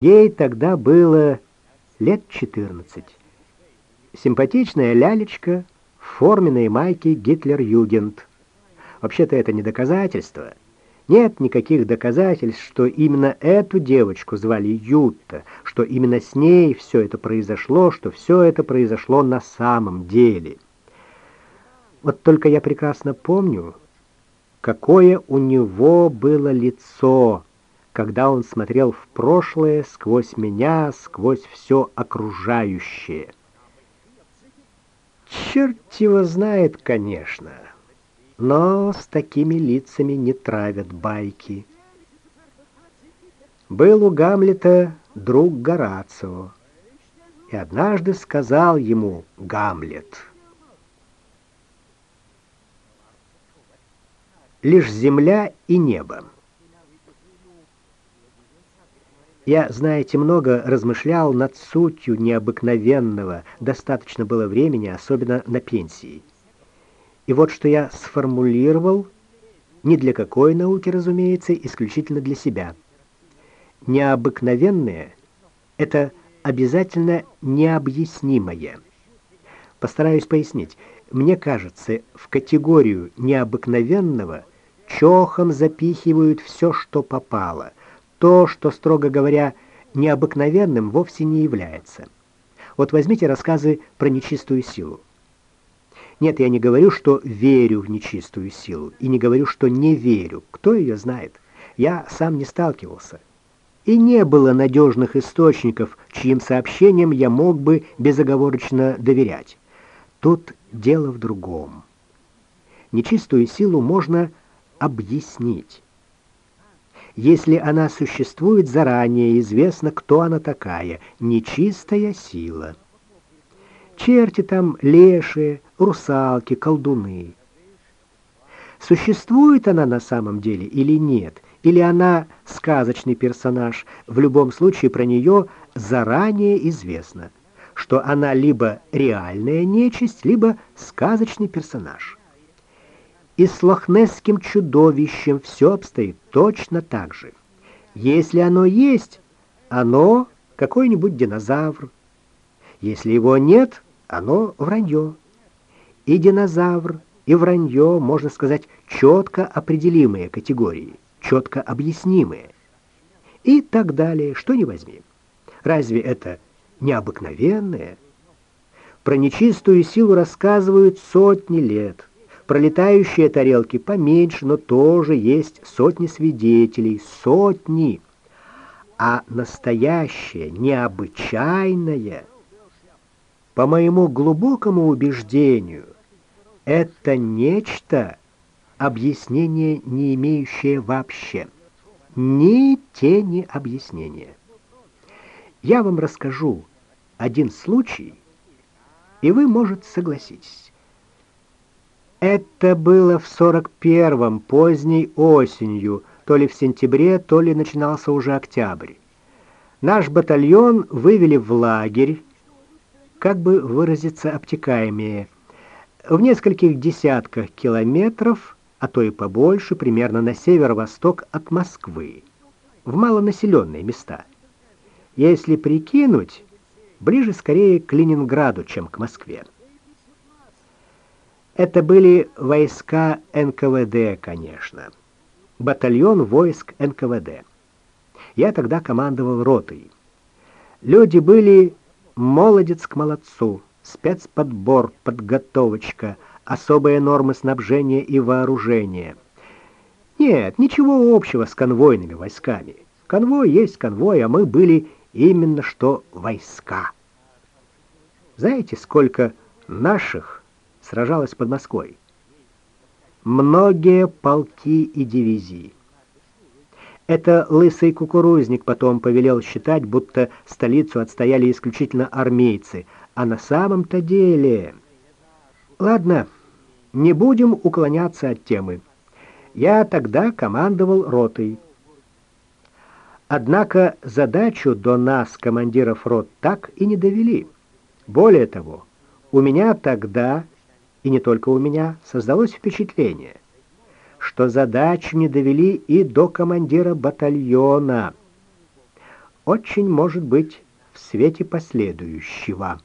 Ей тогда было лет 14. Симпатичная лялечка в форменной майке Гитлер-Югент. Вообще-то это не доказательство. Нет никаких доказательств, что именно эту девочку звали Юта, что именно с ней все это произошло, что все это произошло на самом деле. Вот только я прекрасно помню, какое у него было лицо, когда он смотрел в прошлое сквозь меня, сквозь все окружающее. Черт его знает, конечно, но с такими лицами не травят байки. Был у Гамлета друг Горацио, и однажды сказал ему Гамлет: Лишь земля и небо Я, знаете, много размышлял над сутью необыкновенного, достаточно было времени, особенно на пенсии. И вот что я сформулировал, не для какой науки, разумеется, исключительно для себя. Необыкновенное — это обязательно необъяснимое. Постараюсь пояснить. Мне кажется, в категорию необыкновенного чохом запихивают все, что попало — то, что, строго говоря, необыкновенным вовсе не является. Вот возьмите рассказы про нечистую силу. Нет, я не говорю, что верю в нечистую силу, и не говорю, что не верю. Кто ее знает? Я сам не сталкивался. И не было надежных источников, чьим сообщениям я мог бы безоговорочно доверять. Тут дело в другом. Нечистую силу можно объяснить. Если она существует заранее, известно, кто она такая, нечистая сила. Черти там лешие, русалки, колдуны. Существует она на самом деле или нет? Или она сказочный персонаж? В любом случае про нее заранее известно, что она либо реальная нечисть, либо сказочный персонаж. И с лохнесским чудовищем все обстоит точно так же. Если оно есть, оно какой-нибудь динозавр. Если его нет, оно вранье. И динозавр, и вранье, можно сказать, четко определимые категории, четко объяснимые. И так далее, что ни возьми. Разве это необыкновенное? Про нечистую силу рассказывают сотни лет. Пролетающие тарелки поменьше, но тоже есть сотни свидетелей, сотни. А настоящее, необычайное, по моему глубокому убеждению, это нечто, объяснение не имеющее вообще. Ни тени объяснения. Я вам расскажу один случай, и вы, может, согласитесь. Это было в 41-м, поздней осенью, то ли в сентябре, то ли начинался уже октябрь. Наш батальон вывели в лагерь, как бы выразиться обтекаемее, в нескольких десятках километров, а то и побольше, примерно на северо-восток от Москвы, в малонаселенные места. Если прикинуть, ближе скорее к Ленинграду, чем к Москве. Это были войска НКВД, конечно. Батальон войск НКВД. Я тогда командовал ротой. Люди были молодец к молодцу, спецподбор, подготовочка, особые нормы снабжения и вооружения. Нет, ничего общего с конвойными войсками. Конвой есть конвой, а мы были именно что войска. Знаете, сколько наших сражалась под Москвой. Многие полки и дивизии. Это лысый кукурузник потом повелел считать, будто столицу отстояли исключительно армейцы, а на самом-то деле... Ладно, не будем уклоняться от темы. Я тогда командовал ротой. Однако задачу до нас, командиров рот, так и не довели. Более того, у меня тогда и не только у меня, создалось впечатление, что задачу не довели и до командира батальона. очень может быть в свете последующего.